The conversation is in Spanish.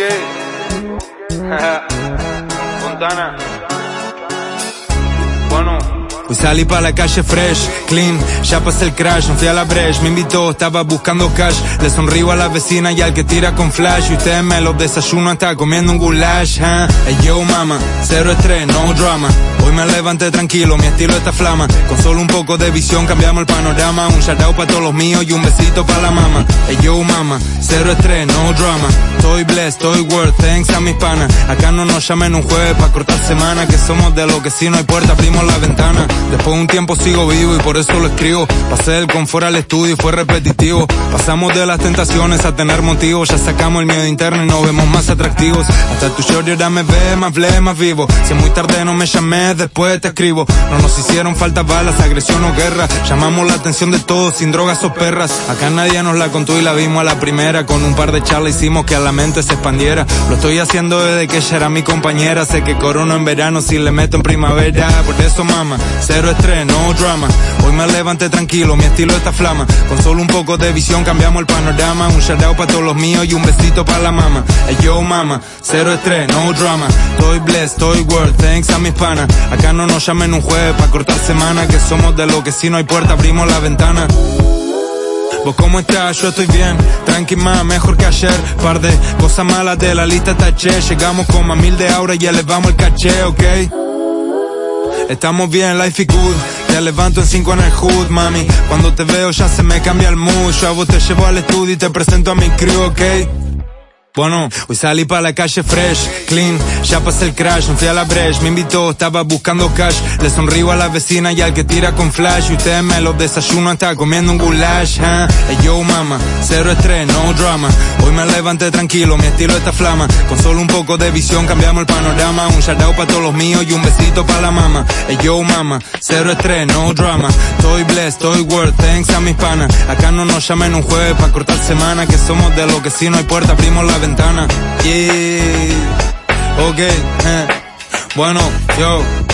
Ok. Fontana. Bueno. Hoy salí para la calle fresh, clean, ya pasé el crash, no fui a la brecha, me invitó, estaba buscando cash, le sonrío a la vecina y al que tira con flash, y ustedes me los desayuno hasta comiendo un goulash, ¿eh? hey, yo mama, cero estrés, no drama, hoy me levanté tranquilo, mi estilo está flama, con solo un poco de visión cambiamos el panorama, un shout out para todos los míos y un besito para la mama, hey, yo mama, cero estrés, no drama, estoy blessed, estoy worth, thanks a mis panas, acá no nos llamen un jueves pa' cortar semana, que somos de lo que si no hay puerta abrimos la ventana, Después de un tiempo sigo vivo y por eso lo escribo. Pasé del confort al estudio y fue repetitivo. Pasamos de las tentaciones a tener motivos. Ya sacamos el miedo interno y nos vemos más atractivos. Hasta tu short ahora me ve más ble, más vivo. Si es muy tarde no me llamé, después te escribo. No nos hicieron falta balas, agresión o guerra. Llamamos la atención de todos sin drogas o perras. Acá nadie nos la contó y la vimos a la primera. Con un par de charlas hicimos que a la mente se expandiera. Lo estoy haciendo desde que ella era mi compañera. Sé que corono en verano si le meto en primavera. Por eso mama, cero estrés, no drama. Hoy me levanté tranquilo, mi estilo está flama. Con solo un poco de visión cambiamos el panorama. Un shout out para todos los míos y un besito para la mama. Hey yo mama, cero estrés, no drama. Estoy blessed, estoy worth, thanks a mis panas. Acá no nos llamen un jueves para cortar semana. Que somos de lo que si no hay puerta abrimos la ventana. ¿Vos cómo estás? Yo estoy bien, tranqui más, mejor que ayer. Par de cosas malas de la lista taché. Llegamos como a mil de ahora y elevamos el caché, ¿ok? Estamos bien, life is good. Te levanto en cinco en el hood, mami. Cuando te veo ya se me cambia el mood. Yo a vos te llevo al estudio y te presento a mi crew, ¿ok? Bueno, hoy salí pa' la calle fresh, clean, ya pasé el crash, no fui a la brecha, me invitó, estaba buscando cash, le sonrío a la vecina y al que tira con flash, y usted me lo desayuno hasta comiendo un goulash, huh? Hey yo mama, cero estrés, no drama, hoy me levanté tranquilo, mi estilo está flama, con solo un poco de visión cambiamos el panorama, un shout out pa' todos los míos y un besito pa' la mama, hey yo mama, cero estrés, no drama, estoy blessed, estoy worth, thanks a mis panas, acá no nos llamen un jueves pa' cortar semana, que somos de lo que si no hay puerta abrimos la ventana. Yeah. Ok, eh. bueno, yo.